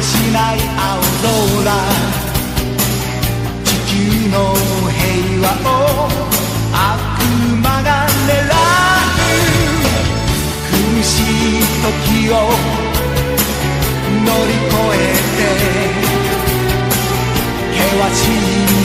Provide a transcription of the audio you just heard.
てしないアウローラ地球の平和を悪魔が狙う。苦しい時を乗り越えて険しい